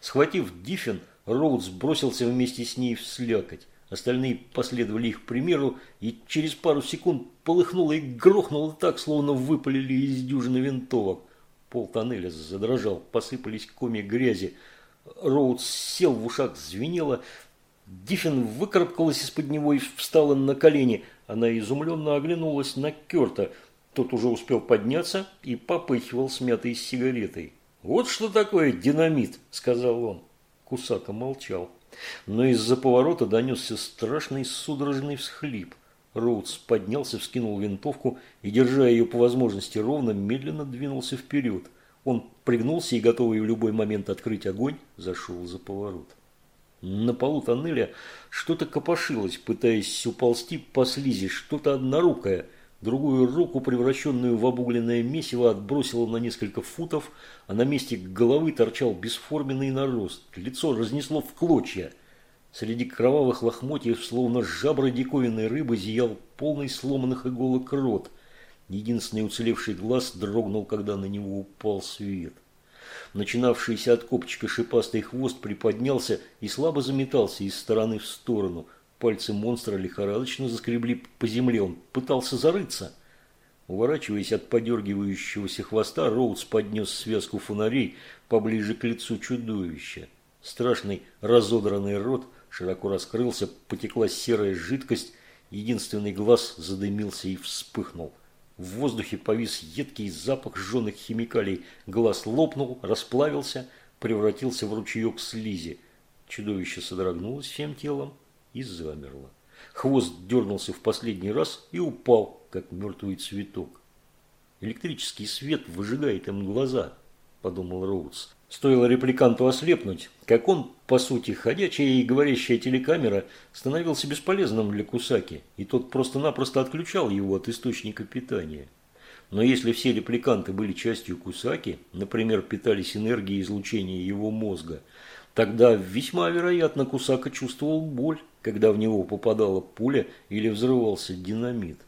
Схватив Диффин, Роудс бросился вместе с ней в слякоть. Остальные последовали их примеру, и через пару секунд полыхнуло и грохнуло так, словно выпалили из дюжины винтовок. Пол тоннеля задрожал, посыпались коми грязи. Роудс сел в ушах, звенело, Диффин выкарабкалась из-под него и встала на колени. Она изумленно оглянулась на Керта. Тот уже успел подняться и попыхивал смятой сигаретой. «Вот что такое динамит!» – сказал он. Кусака молчал. Но из-за поворота донесся страшный судорожный всхлип. Роудс поднялся, вскинул винтовку и, держа ее по возможности ровно, медленно двинулся вперед. Он пригнулся и, готовый в любой момент открыть огонь, зашел за поворот. На полу тоннеля что-то копошилось, пытаясь уползти по слизи, что-то однорукое. Другую руку, превращенную в обугленное месиво, отбросило на несколько футов, а на месте головы торчал бесформенный нарост. Лицо разнесло в клочья. Среди кровавых лохмотьев, словно жабры диковинной рыбы, зиял полный сломанных иголок рот. Единственный уцелевший глаз дрогнул, когда на него упал свет. Начинавшийся от копчика шипастый хвост приподнялся и слабо заметался из стороны в сторону. Пальцы монстра лихорадочно заскребли по земле. Он пытался зарыться. Уворачиваясь от подергивающегося хвоста, Роудс поднес связку фонарей поближе к лицу чудовища. Страшный разодранный рот широко раскрылся, потекла серая жидкость, единственный глаз задымился и вспыхнул. В воздухе повис едкий запах жженых химикалий. Глаз лопнул, расплавился, превратился в ручеек слизи. Чудовище содрогнулось всем телом и замерло. Хвост дернулся в последний раз и упал, как мертвый цветок. «Электрический свет выжигает им глаза», – подумал Роудс. Стоило репликанту ослепнуть, как он, по сути, ходячая и говорящая телекамера, становился бесполезным для Кусаки, и тот просто-напросто отключал его от источника питания. Но если все репликанты были частью Кусаки, например, питались энергией излучения его мозга, тогда весьма вероятно Кусака чувствовал боль, когда в него попадала пуля или взрывался динамит.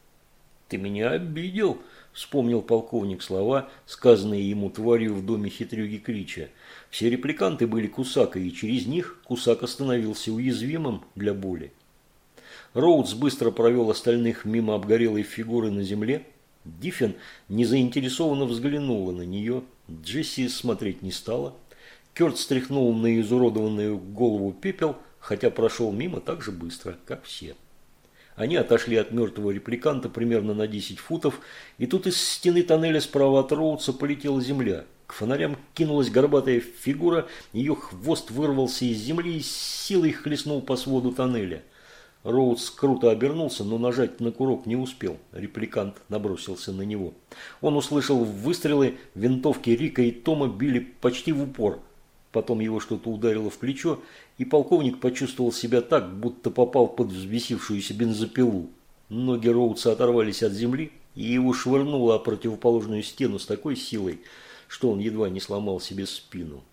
«Ты меня обидел», Вспомнил полковник слова, сказанные ему тварью в доме хитрюги Крича. Все репликанты были Кусака, и через них Кусака становился уязвимым для боли. Роудс быстро провел остальных мимо обгорелой фигуры на земле. Диффин незаинтересованно взглянула на нее. Джесси смотреть не стала. Керт стряхнул на изуродованную голову пепел, хотя прошел мимо так же быстро, как все. Они отошли от мертвого репликанта примерно на 10 футов, и тут из стены тоннеля справа от Роудса полетела земля. К фонарям кинулась горбатая фигура, ее хвост вырвался из земли и силой хлестнул по своду тоннеля. Роудс круто обернулся, но нажать на курок не успел. Репликант набросился на него. Он услышал выстрелы, винтовки Рика и Тома били почти в упор. Потом его что-то ударило в плечо, и полковник почувствовал себя так, будто попал под взбесившуюся бензопилу. Ноги Роудса оторвались от земли, и его швырнуло о противоположную стену с такой силой, что он едва не сломал себе спину.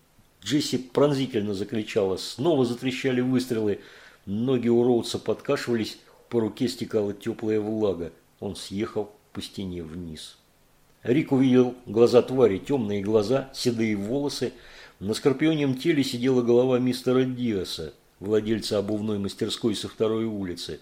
Джесси пронзительно закричала, снова затрещали выстрелы, ноги у Роудса подкашивались, по руке стекала теплая влага. Он съехал по стене вниз. Рик увидел глаза твари, темные глаза, седые волосы. На скорпионем теле сидела голова мистера Диаса, владельца обувной мастерской со второй улицы.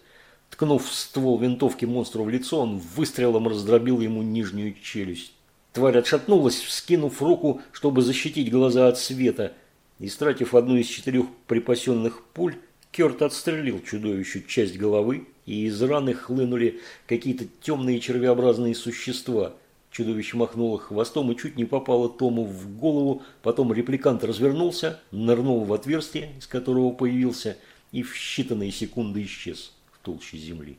Ткнув ствол винтовки монстру в лицо, он выстрелом раздробил ему нижнюю челюсть. Тварь отшатнулась, вскинув руку, чтобы защитить глаза от света. Истратив одну из четырех припасенных пуль, Керт отстрелил чудовищу часть головы, и из раны хлынули какие-то темные червеобразные существа – Чудовище махнуло хвостом и чуть не попало Тому в голову. Потом репликант развернулся, нырнул в отверстие, из которого появился, и в считанные секунды исчез в толще земли.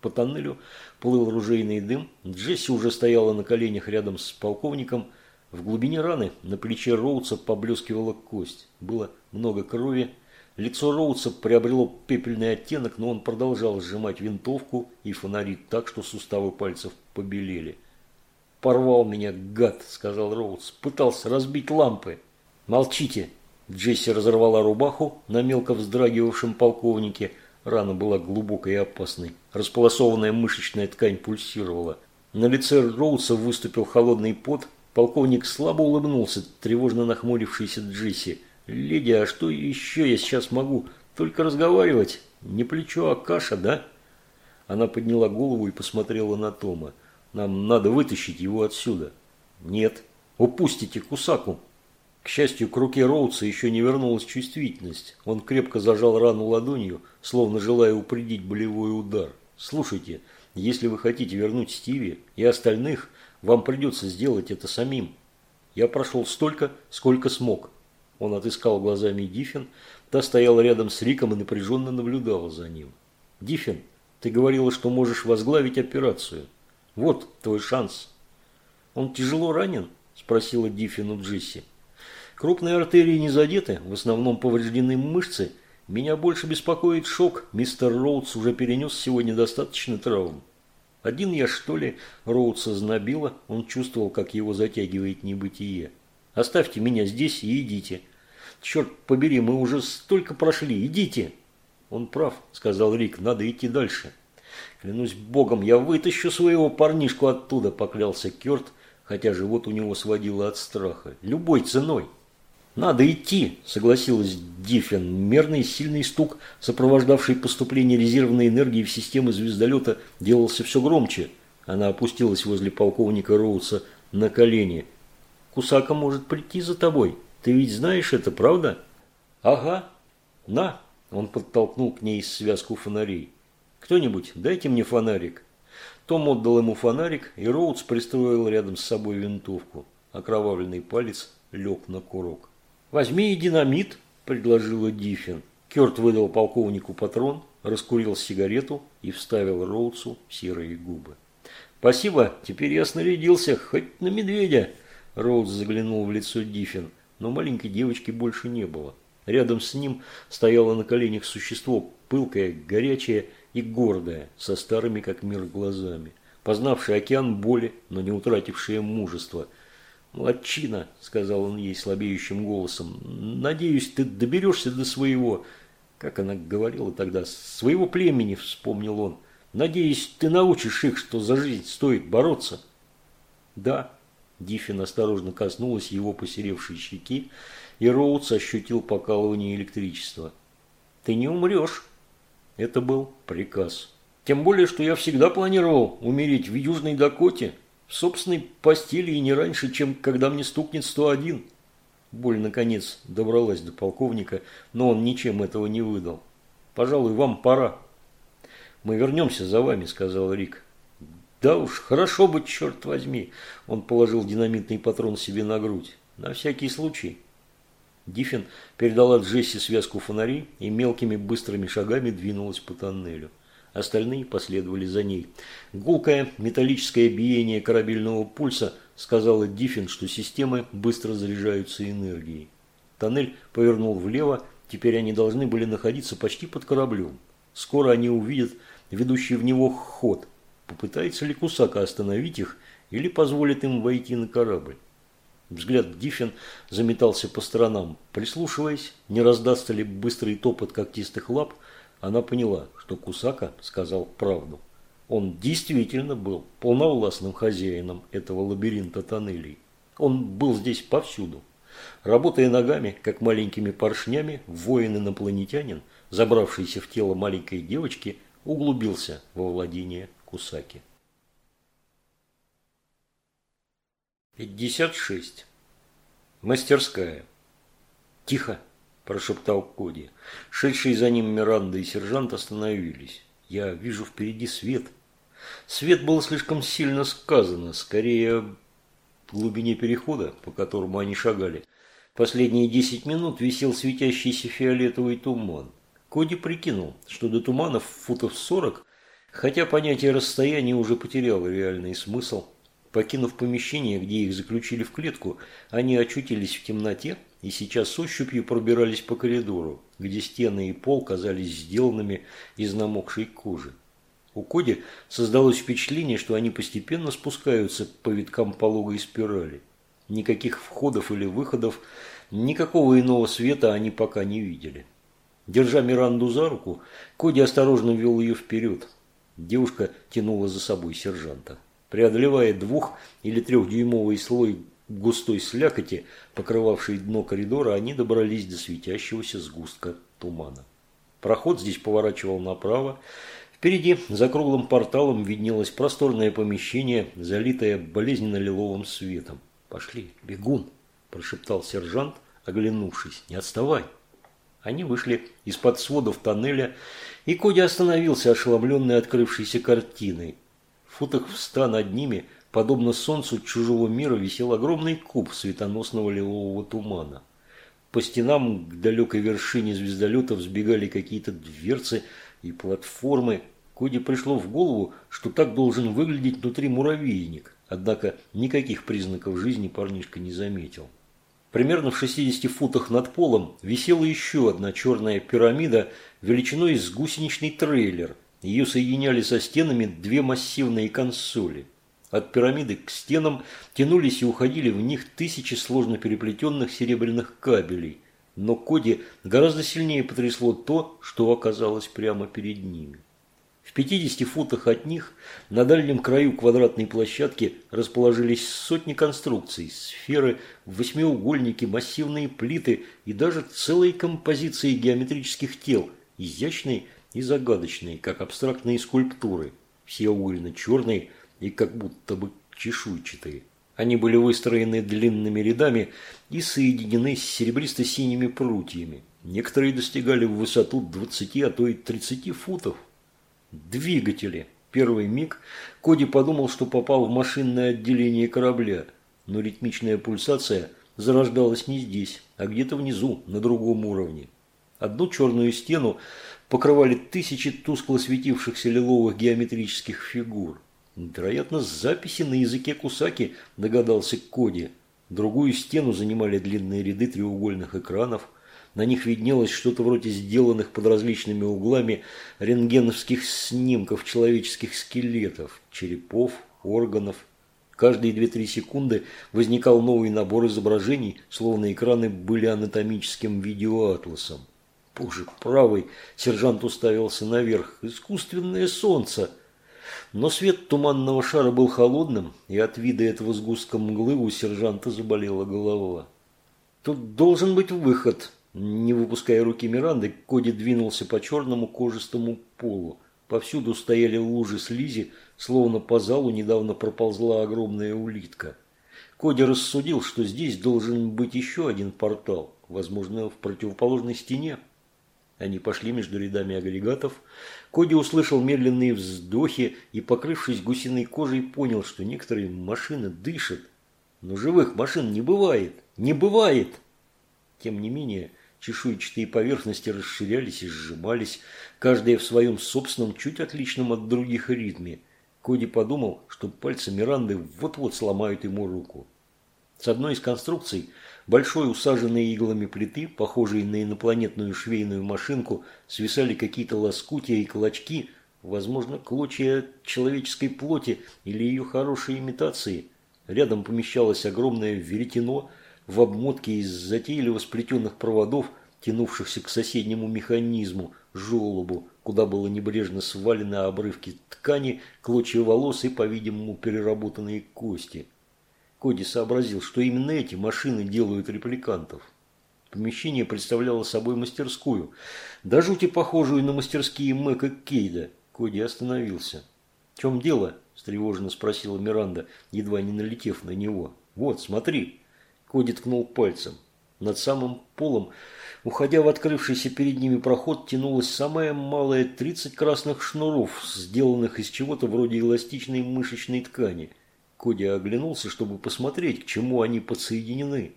По тоннелю плыл ружейный дым. Джесси уже стояла на коленях рядом с полковником. В глубине раны на плече Роудса поблескивала кость. Было много крови. Лицо Роудса приобрело пепельный оттенок, но он продолжал сжимать винтовку и фонари так, что суставы пальцев побелели. «Порвал меня, гад», – сказал Роудс. «Пытался разбить лампы». «Молчите». Джесси разорвала рубаху на мелко вздрагивавшем полковнике. Рана была глубокой и опасной. Располосованная мышечная ткань пульсировала. На лице Роудса выступил холодный пот. Полковник слабо улыбнулся, тревожно нахмурившийся Джесси. «Леди, а что еще я сейчас могу? Только разговаривать? Не плечо, а каша, да?» Она подняла голову и посмотрела на Тома. Нам надо вытащить его отсюда. Нет. Упустите Кусаку. К счастью, к руке Роудса еще не вернулась чувствительность. Он крепко зажал рану ладонью, словно желая упредить болевой удар. Слушайте, если вы хотите вернуть Стиви и остальных, вам придется сделать это самим. Я прошел столько, сколько смог. Он отыскал глазами Диффин, та стояла рядом с Риком и напряженно наблюдала за ним. Диффин, ты говорила, что можешь возглавить операцию. Вот твой шанс. Он тяжело ранен? Спросила Диффин у Джесси. Крупные артерии не задеты, в основном повреждены мышцы. Меня больше беспокоит шок. Мистер Роудс уже перенес сегодня достаточно травм. Один я, что ли, Роудса знобило, он чувствовал, как его затягивает небытие. Оставьте меня здесь и идите. Черт побери, мы уже столько прошли, идите. Он прав, сказал Рик, надо идти дальше. «Клянусь богом, я вытащу своего парнишку оттуда», – поклялся Керт, хотя живот у него сводило от страха. «Любой ценой». «Надо идти», – согласилась Диффин. Мерный сильный стук, сопровождавший поступление резервной энергии в системы звездолета, делался все громче. Она опустилась возле полковника Роуса на колени. «Кусака может прийти за тобой. Ты ведь знаешь это, правда?» «Ага. На!» – он подтолкнул к ней связку фонарей. «Кто-нибудь, дайте мне фонарик». Том отдал ему фонарик, и Роудс пристроил рядом с собой винтовку. Окровавленный палец лег на курок. «Возьми и динамит», – предложила Диффин. Керт выдал полковнику патрон, раскурил сигарету и вставил Роудсу серые губы. «Спасибо, теперь я снарядился, хоть на медведя!» Роудс заглянул в лицо Диффин, но маленькой девочки больше не было. Рядом с ним стояло на коленях существо, пылкое, горячее и гордая, со старыми как мир глазами, познавшая океан боли, но не утратившая мужество. «Молодчина», – сказал он ей слабеющим голосом, – «надеюсь, ты доберешься до своего...» Как она говорила тогда, «своего племени», – вспомнил он. «Надеюсь, ты научишь их, что за жизнь стоит бороться». «Да», – Диффин осторожно коснулась его посеревшей щеки, и Роудс ощутил покалывание электричества. «Ты не умрешь», это был приказ. Тем более, что я всегда планировал умереть в Южной Дакоте, в собственной постели и не раньше, чем когда мне стукнет 101. Боль, наконец, добралась до полковника, но он ничем этого не выдал. «Пожалуй, вам пора». «Мы вернемся за вами», – сказал Рик. «Да уж, хорошо бы, черт возьми!» Он положил динамитный патрон себе на грудь. «На всякий случай». Диффин передала Джесси связку фонарей и мелкими быстрыми шагами двинулась по тоннелю. Остальные последовали за ней. Гулкое металлическое биение корабельного пульса сказала Диффин, что системы быстро заряжаются энергией. Тоннель повернул влево, теперь они должны были находиться почти под кораблем. Скоро они увидят ведущий в него ход. попытается ли Кусака остановить их или позволит им войти на корабль. Взгляд Диффин заметался по сторонам. Прислушиваясь, не раздастся ли быстрый топот когтистых лап, она поняла, что Кусака сказал правду. Он действительно был полновластным хозяином этого лабиринта тоннелей. Он был здесь повсюду. Работая ногами, как маленькими поршнями, воин-инопланетянин, забравшийся в тело маленькой девочки, углубился во владение Кусаки. 56. Мастерская. Тихо, прошептал Коди. Шедшие за ним Миранда и сержант остановились. Я вижу впереди свет. Свет был слишком сильно сказано, скорее в глубине перехода, по которому они шагали. Последние десять минут висел светящийся фиолетовый туман. Коди прикинул, что до туманов футов сорок, хотя понятие расстояния уже потеряло реальный смысл. Покинув помещение, где их заключили в клетку, они очутились в темноте и сейчас ощупью пробирались по коридору, где стены и пол казались сделанными из намокшей кожи. У Коди создалось впечатление, что они постепенно спускаются по виткам пологой спирали. Никаких входов или выходов, никакого иного света они пока не видели. Держа Миранду за руку, Коди осторожно вел ее вперед. Девушка тянула за собой сержанта. Преодолевая двух- или трехдюймовый слой густой слякоти, покрывавшей дно коридора, они добрались до светящегося сгустка тумана. Проход здесь поворачивал направо. Впереди, за круглым порталом, виднелось просторное помещение, залитое болезненно-лиловым светом. «Пошли, бегун!» – прошептал сержант, оглянувшись. «Не отставай!» Они вышли из-под сводов тоннеля, и Коди остановился, ошеломленный открывшейся картиной. Футах в ста над ними, подобно солнцу чужого мира, висел огромный куб светоносного лилового тумана. По стенам к далекой вершине звездолета взбегали какие-то дверцы и платформы. Коди пришло в голову, что так должен выглядеть внутри муравейник. Однако никаких признаков жизни парнишка не заметил. Примерно в 60 футах над полом висела еще одна черная пирамида величиной с гусеничный трейлер. Ее соединяли со стенами две массивные консоли. От пирамиды к стенам тянулись и уходили в них тысячи сложно переплетенных серебряных кабелей. Но Коди гораздо сильнее потрясло то, что оказалось прямо перед ними. В 50 футах от них на дальнем краю квадратной площадки расположились сотни конструкций, сферы, восьмиугольники, массивные плиты и даже целые композиции геометрических тел, изящные и загадочные, как абстрактные скульптуры, все угольно-черные и как будто бы чешуйчатые. Они были выстроены длинными рядами и соединены с серебристо-синими прутьями. Некоторые достигали в высоту 20, а то и 30 футов. Двигатели. Первый миг Коди подумал, что попал в машинное отделение корабля, но ритмичная пульсация зарождалась не здесь, а где-то внизу, на другом уровне. Одну черную стену покрывали тысячи тускло светившихся лиловых геометрических фигур. Вероятно, записи на языке Кусаки, догадался Коди. Другую стену занимали длинные ряды треугольных экранов – на них виднелось что-то вроде сделанных под различными углами рентгеновских снимков человеческих скелетов, черепов, органов. Каждые 2-3 секунды возникал новый набор изображений, словно экраны были анатомическим видеоатласом. Боже, правый, сержант уставился наверх. Искусственное солнце. Но свет туманного шара был холодным, и от вида этого сгустка мглы у сержанта заболела голова. Тут должен быть выход, не выпуская руки Миранды, Коди двинулся по черному кожистому полу. Повсюду стояли лужи слизи, словно по залу недавно проползла огромная улитка. Коди рассудил, что здесь должен быть еще один портал, возможно, в противоположной стене. Они пошли между рядами агрегатов. Коди услышал медленные вздохи и, покрывшись гусиной кожей, понял, что некоторые машины дышат. Но живых машин не бывает. Не бывает! Тем не менее, Чешуйчатые поверхности расширялись и сжимались, каждая в своем собственном, чуть отличном от других ритме. Коди подумал, что пальцы Миранды вот-вот сломают ему руку. С одной из конструкций, большой усаженной иглами плиты, похожей на инопланетную швейную машинку, свисали какие-то лоскутия и клочки, Возможно, клочья человеческой плоти или ее хорошей имитации. Рядом помещалось огромное веретено в обмотке из затейливо сплетенных проводов, тянувшихся к соседнему механизму, желобу, куда было небрежно свалены обрывки ткани, клочья волос и, по-видимому, переработанные кости. Коди сообразил, что именно эти машины делают репликантов. Помещение представляло собой мастерскую, до жути похожую на мастерские Мэка Кейда. Коди остановился. «В чем дело?» – встревоженно спросила Миранда, едва не налетев на него. «Вот, смотри!» Коди ткнул пальцем. Над самым полом, уходя в открывшийся перед ними проход, тянулась самая малая тридцать красных шнуров, сделанных из чего-то вроде эластичной мышечной ткани. Коди оглянулся, чтобы посмотреть, к чему они подсоединены.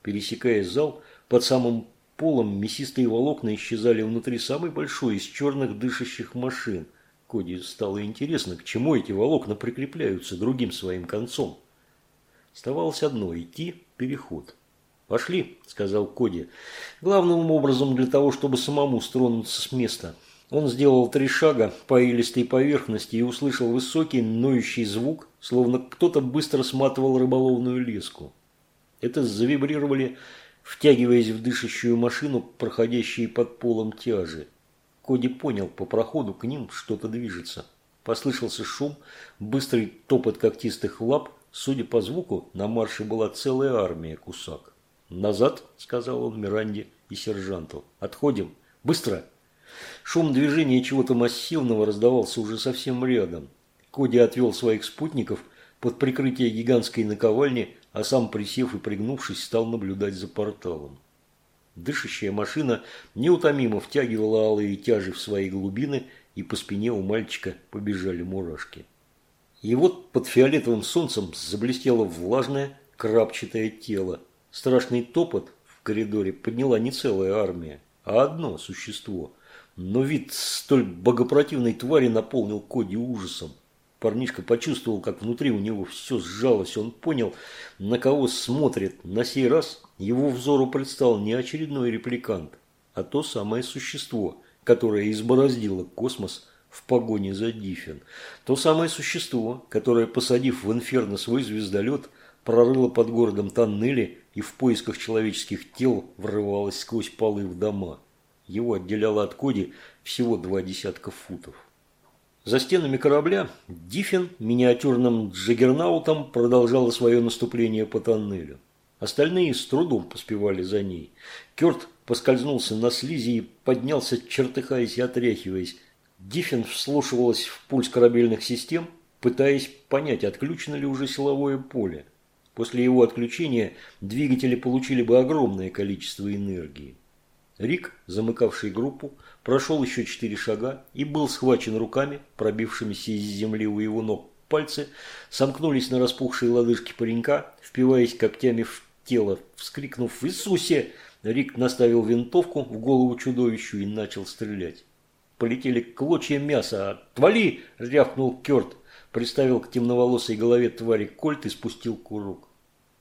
Пересекая зал, под самым полом мясистые волокна исчезали внутри самой большой из черных дышащих машин. Коди стало интересно, к чему эти волокна прикрепляются другим своим концом. Оставалось одно – идти переход. «Пошли», – сказал Коди, – главным образом для того, чтобы самому стронуться с места. Он сделал три шага по илистой поверхности и услышал высокий, ноющий звук, словно кто-то быстро сматывал рыболовную леску. Это завибрировали втягиваясь в дышащую машину, проходящие под полом тяжи. Коди понял, по проходу к ним что-то движется. Послышался шум, быстрый топот когтистых лап. Судя по звуку, на марше была целая армия кусак. «Назад!» – сказал он Миранде и сержанту. «Отходим! Быстро!» Шум движения чего-то массивного раздавался уже совсем рядом. Коди отвел своих спутников под прикрытие гигантской наковальни а сам, присев и пригнувшись, стал наблюдать за порталом. Дышащая машина неутомимо втягивала алые тяжи в свои глубины, и по спине у мальчика побежали мурашки. И вот под фиолетовым солнцем заблестело влажное, крапчатое тело. Страшный топот в коридоре подняла не целая армия, а одно существо. Но вид столь богопротивной твари наполнил Коди ужасом. Парнишка почувствовал, как внутри у него все сжалось. Он понял, на кого смотрит. На сей раз его взору предстал не очередной репликант, а то самое существо, которое избороздило космос в погоне за Диффин. То самое существо, которое, посадив в инферно свой звездолет, прорыло под городом тоннели и в поисках человеческих тел врывалось сквозь полы в дома. Его отделяло от Коди всего два десятка футов. За стенами корабля Диффин миниатюрным джаггернаутом продолжала свое наступление по тоннелю. Остальные с трудом поспевали за ней. Керт поскользнулся на слизи и поднялся, чертыхаясь и отряхиваясь. Диффин вслушивалась в пульс корабельных систем, пытаясь понять, отключено ли уже силовое поле. После его отключения двигатели получили бы огромное количество энергии. Рик, замыкавший группу, прошел еще четыре шага и был схвачен руками, пробившимися из земли у его ног. Пальцы сомкнулись на распухшие лодыжки паренька, впиваясь когтями в тело. Вскрикнув «Иисусе!», Рик наставил винтовку в голову чудовищу и начал стрелять. Полетели клочья мяса. «Отвали!» – рявкнул Керт. Приставил к темноволосой голове твари кольт и спустил курок.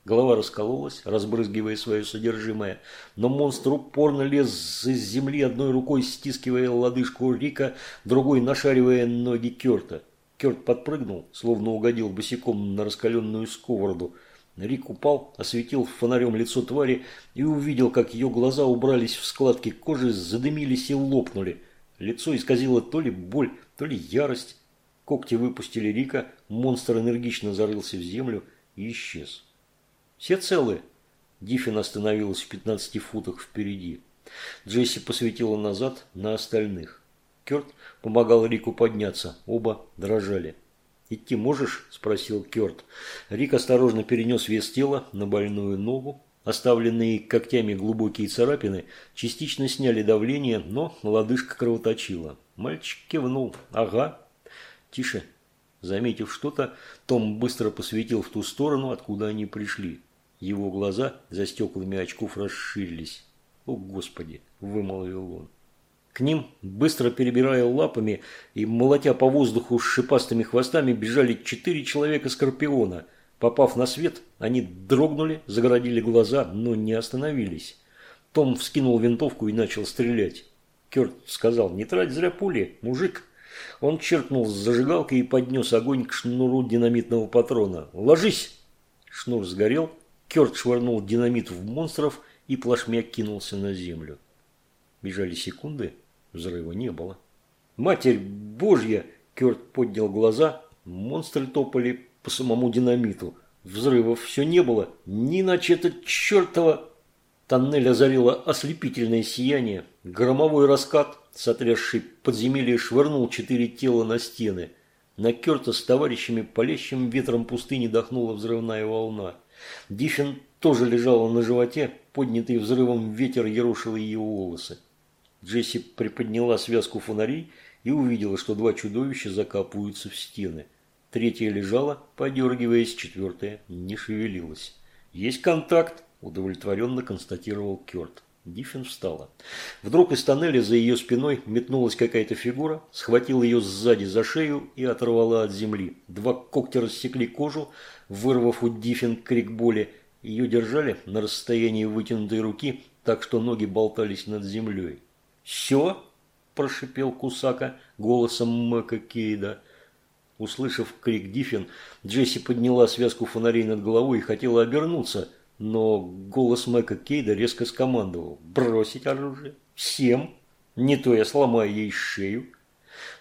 Голова раскололась, разбрызгивая свое содержимое, но монстр упорно лез из земли одной рукой, стискивая лодыжку Рика, другой нашаривая ноги Керта. Керт подпрыгнул, словно угодил босиком на раскаленную сковороду. Рик упал, осветил фонарем лицо твари и увидел, как ее глаза убрались в складки кожи, задымились и лопнули. Лицо исказило то ли боль, то ли ярость. Когти выпустили Рика, монстр энергично зарылся в землю и исчез. «Все целы?» Диффин остановилась в 15 футах впереди. Джесси посветила назад на остальных. Керт помогал Рику подняться. Оба дрожали. «Идти можешь?» – спросил Керт. Рик осторожно перенес вес тела на больную ногу. Оставленные когтями глубокие царапины частично сняли давление, но лодыжка кровоточила. Мальчик кивнул. «Ага». «Тише». Заметив что-то, Том быстро посветил в ту сторону, откуда они пришли. Его глаза за стеклами очков расширились. «О, Господи!» – вымолвил он. К ним, быстро перебирая лапами и молотя по воздуху с шипастыми хвостами, бежали четыре человека-скорпиона. Попав на свет, они дрогнули, загородили глаза, но не остановились. Том вскинул винтовку и начал стрелять. Керт сказал, не трать зря пули, мужик. Он черкнул с зажигалкой и поднес огонь к шнуру динамитного патрона. «Ложись!» Шнур сгорел, Керт швырнул динамит в монстров и плашмя кинулся на землю. Бежали секунды, взрыва не было. «Матерь Божья!» Керт поднял глаза, монстры топали по самому динамиту. Взрывов все не было, не иначе это чертова... Тоннель озарило ослепительное сияние. Громовой раскат, сотрясший подземелье, швырнул четыре тела на стены. На Керта с товарищами палящим ветром пустыни дохнула взрывная волна. Диффин тоже лежала на животе, поднятый взрывом ветер ерошил ее волосы. Джесси приподняла связку фонарей и увидела, что два чудовища закапываются в стены. Третья лежала, подергиваясь, четвертая не шевелилась. «Есть контакт!» – удовлетворенно констатировал Керт. Диффин встала. Вдруг из тоннеля за ее спиной метнулась какая-то фигура, схватила ее сзади за шею и оторвала от земли. Два когтя рассекли кожу, вырвав у Диффин крик боли. Ее держали на расстоянии вытянутой руки, так что ноги болтались над землей. «Все?» – прошипел Кусака голосом Мэка Кейда. Услышав крик Диффин, Джесси подняла связку фонарей над головой и хотела обернуться, но голос Мэка Кейда резко скомандовал «Бросить оружие! Всем! Не то я сломаю ей шею!»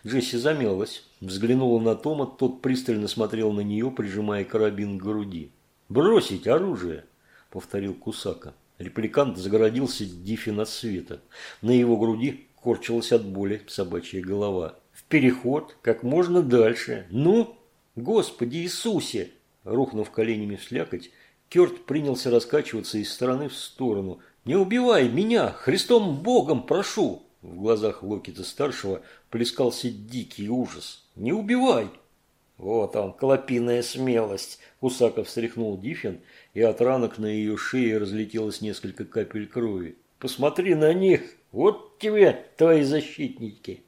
Джесси замялась, взглянула на Тома, тот пристально смотрел на нее, прижимая карабин к груди. «Бросить оружие!» – повторил Кусака. Репликант загородился Диффин от света. На его груди корчилась от боли собачья голова переход как можно дальше. Ну, Господи Иисусе!» Рухнув коленями в слякоть, Керт принялся раскачиваться из стороны в сторону. «Не убивай меня! Христом Богом прошу!» В глазах Локита-старшего плескался дикий ужас. «Не убивай!» «Вот он, клопиная смелость!» Усаков встряхнул Диффин, и от ранок на ее шее разлетелось несколько капель крови. «Посмотри на них! Вот тебе твои защитники!»